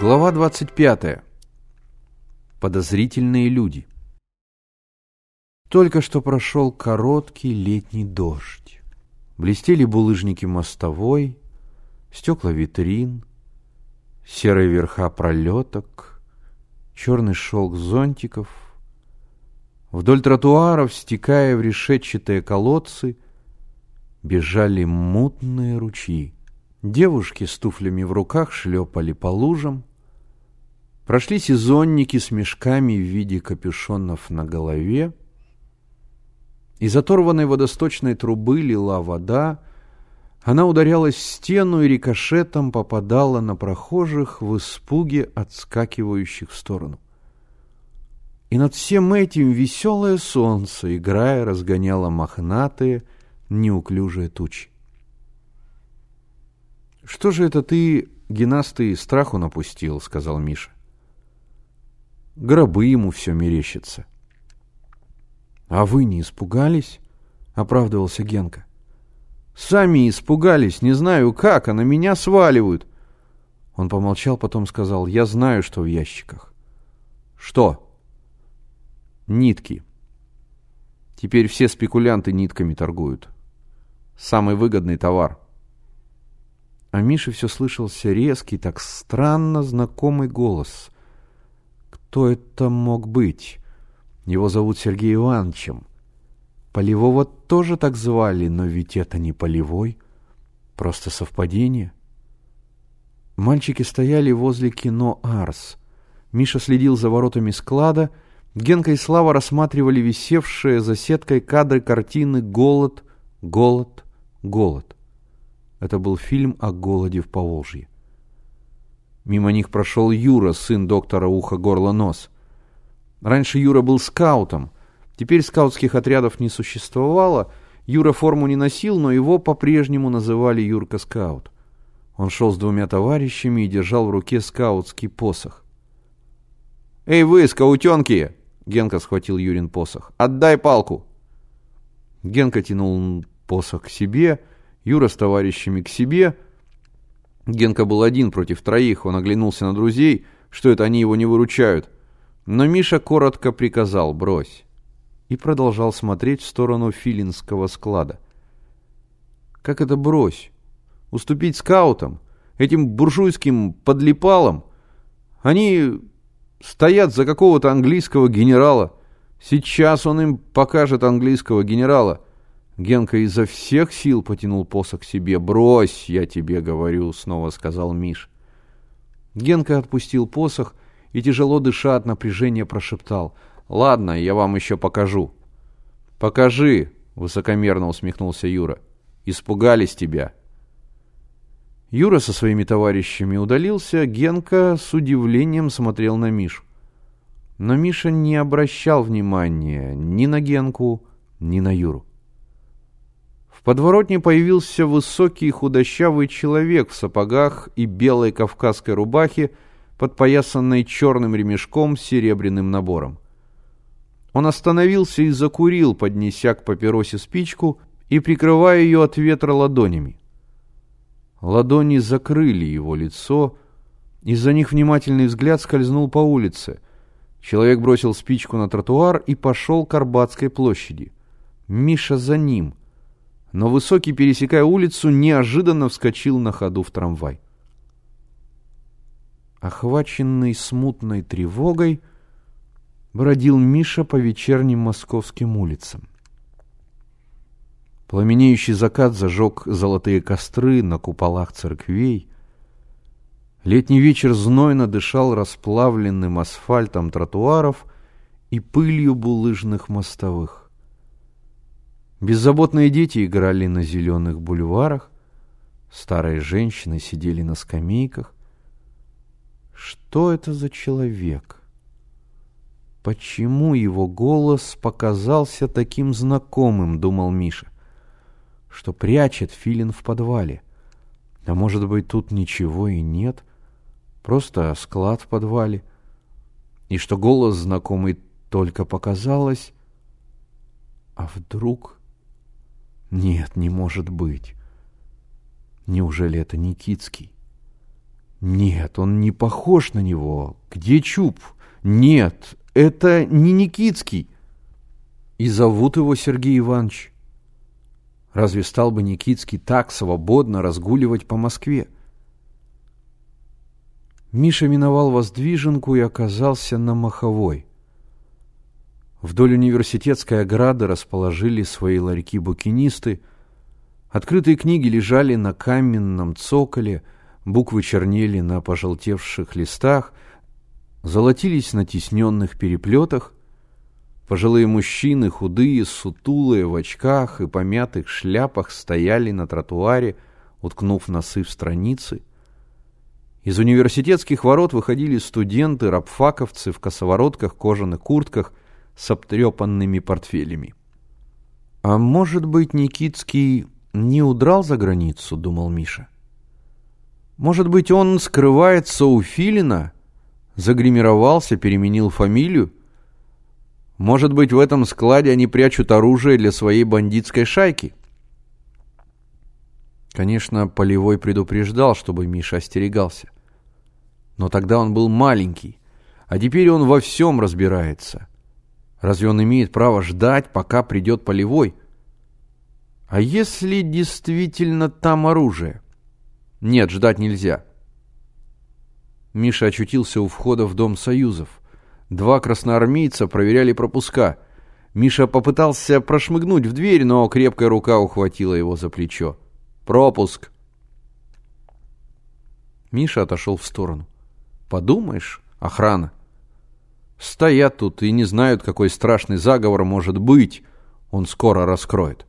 Глава 25. Подозрительные люди. Только что прошел короткий летний дождь. Блестели булыжники мостовой, стекла витрин, серые верха пролеток, черный шелк зонтиков. Вдоль тротуаров, стекая в решетчатые колодцы, бежали мутные ручьи. Девушки с туфлями в руках шлепали по лужам. Прошли сезонники с мешками в виде капюшонов на голове. Из оторванной водосточной трубы лила вода. Она ударялась в стену и рикошетом попадала на прохожих в испуге, отскакивающих в сторону. И над всем этим веселое солнце, играя, разгоняло мохнатые, неуклюжие тучи. «Что же это ты, генастый, страху напустил?» — сказал Миша. «Гробы ему все мерещится». «А вы не испугались?» — оправдывался Генка. «Сами испугались, не знаю как, а на меня сваливают». Он помолчал, потом сказал, «Я знаю, что в ящиках». «Что?» «Нитки. Теперь все спекулянты нитками торгуют. Самый выгодный товар». А Мише все слышался резкий, так странно знакомый голос. Кто это мог быть? Его зовут Сергей Ивановичем. Полевого тоже так звали, но ведь это не Полевой. Просто совпадение. Мальчики стояли возле кино «Арс». Миша следил за воротами склада. Генка и Слава рассматривали висевшие за сеткой кадры картины «Голод, голод, голод». Это был фильм о голоде в Поволжье. Мимо них прошел Юра, сын доктора ухо-горло-нос. Раньше Юра был скаутом. Теперь скаутских отрядов не существовало. Юра форму не носил, но его по-прежнему называли Юрка-скаут. Он шел с двумя товарищами и держал в руке скаутский посох. «Эй вы, скаутенки!» Генка схватил Юрин посох. «Отдай палку!» Генка тянул посох к себе Юра с товарищами к себе. Генка был один против троих, он оглянулся на друзей, что это они его не выручают. Но Миша коротко приказал «брось» и продолжал смотреть в сторону филинского склада. Как это брось? Уступить скаутам? Этим буржуйским подлипалам? Они стоят за какого-то английского генерала. Сейчас он им покажет английского генерала. Генка изо всех сил потянул посох себе. «Брось, я тебе говорю», — снова сказал Миш. Генка отпустил посох и, тяжело дыша от напряжения, прошептал. «Ладно, я вам еще покажу». «Покажи», — высокомерно усмехнулся Юра. «Испугались тебя». Юра со своими товарищами удалился, Генка с удивлением смотрел на Мишу. Но Миша не обращал внимания ни на Генку, ни на Юру. В подворотне появился высокий худощавый человек в сапогах и белой кавказской рубахе, подпоясанной черным ремешком с серебряным набором. Он остановился и закурил, поднеся к папиросе спичку и прикрывая ее от ветра ладонями. Ладони закрыли его лицо, и за них внимательный взгляд скользнул по улице. Человек бросил спичку на тротуар и пошел к Арбатской площади. Миша за ним — но Высокий, пересекая улицу, неожиданно вскочил на ходу в трамвай. Охваченный смутной тревогой, бродил Миша по вечерним московским улицам. Пламенеющий закат зажег золотые костры на куполах церквей. Летний вечер знойно дышал расплавленным асфальтом тротуаров и пылью булыжных мостовых. Беззаботные дети играли на зеленых бульварах, старые женщины сидели на скамейках. Что это за человек? Почему его голос показался таким знакомым, думал Миша, что прячет филин в подвале? А может быть, тут ничего и нет, просто склад в подвале, и что голос знакомый только показалось, а вдруг... Нет, не может быть. Неужели это Никитский? Нет, он не похож на него. Где Чуб? Нет, это не Никитский. И зовут его Сергей Иванович. Разве стал бы Никитский так свободно разгуливать по Москве? Миша миновал воздвиженку и оказался на Маховой. Вдоль университетской ограды расположили свои ларьки букинисты. Открытые книги лежали на каменном цоколе, буквы чернели на пожелтевших листах, золотились на тисненных переплетах. Пожилые мужчины, худые, сутулые, в очках и помятых шляпах стояли на тротуаре, уткнув носы в страницы. Из университетских ворот выходили студенты, рабфаковцы в косоворотках, кожаных куртках с обтрепанными портфелями. «А может быть, Никитский не удрал за границу?» — думал Миша. «Может быть, он скрывается у Филина, загримировался, переменил фамилию? Может быть, в этом складе они прячут оружие для своей бандитской шайки? Конечно, Полевой предупреждал, чтобы Миша остерегался. Но тогда он был маленький, а теперь он во всем разбирается. Разве он имеет право ждать, пока придет Полевой? А если действительно там оружие? Нет, ждать нельзя. Миша очутился у входа в Дом Союзов. Два красноармейца проверяли пропуска. Миша попытался прошмыгнуть в дверь, но крепкая рука ухватила его за плечо. «Пропуск!» Миша отошел в сторону. «Подумаешь, охрана!» Стоят тут и не знают, какой страшный заговор может быть. Он скоро раскроет.